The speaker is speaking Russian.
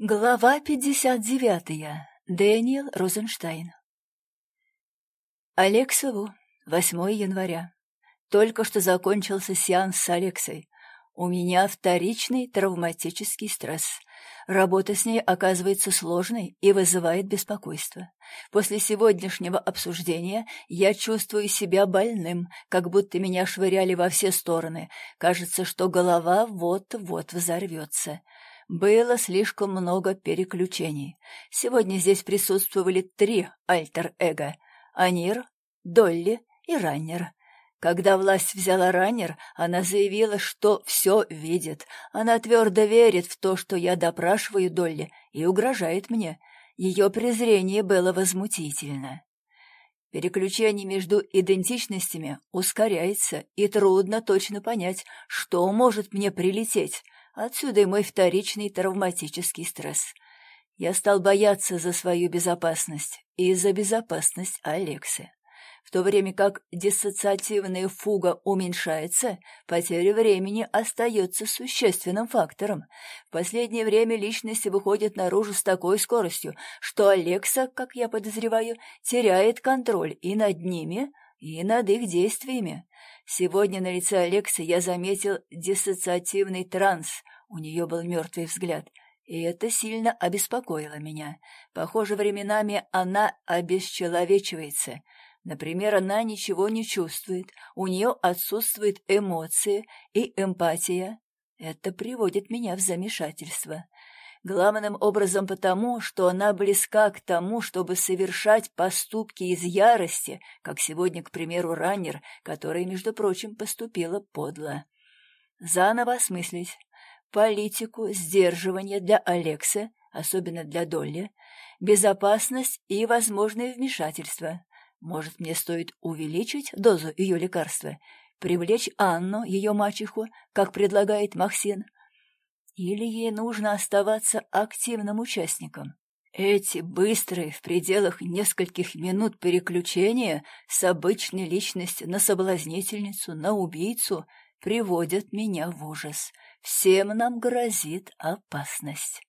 Глава 59. Дэниел Розенштайн. Алексову, 8 января. Только что закончился сеанс с Алексой. У меня вторичный травматический стресс. Работа с ней оказывается сложной и вызывает беспокойство. После сегодняшнего обсуждения я чувствую себя больным, как будто меня швыряли во все стороны. Кажется, что голова вот-вот взорвется. Было слишком много переключений. Сегодня здесь присутствовали три альтер-эго — Анир, Долли и Раннер. Когда власть взяла Раннер, она заявила, что все видит. Она твердо верит в то, что я допрашиваю Долли, и угрожает мне. Ее презрение было возмутительно. Переключение между идентичностями ускоряется, и трудно точно понять, что может мне прилететь — Отсюда и мой вторичный травматический стресс. Я стал бояться за свою безопасность и за безопасность Алексы. В то время как диссоциативная фуга уменьшается, потеря времени остается существенным фактором. В последнее время личности выходят наружу с такой скоростью, что Алекса, как я подозреваю, теряет контроль и над ними, и над их действиями. Сегодня на лице Алексы я заметил диссоциативный транс, у нее был мертвый взгляд, и это сильно обеспокоило меня. Похоже, временами она обесчеловечивается. Например, она ничего не чувствует, у нее отсутствуют эмоции и эмпатия. Это приводит меня в замешательство. Главным образом потому, что она близка к тому, чтобы совершать поступки из ярости, как сегодня, к примеру, раннер, которая, между прочим, поступила подло. Заново осмыслить политику сдерживания для Алекса, особенно для Долли, безопасность и возможное вмешательство. Может, мне стоит увеличить дозу ее лекарства, привлечь Анну, ее мачеху, как предлагает Максин, или ей нужно оставаться активным участником? Эти быстрые, в пределах нескольких минут переключения с обычной личности на соблазнительницу, на убийцу приводят меня в ужас. Всем нам грозит опасность.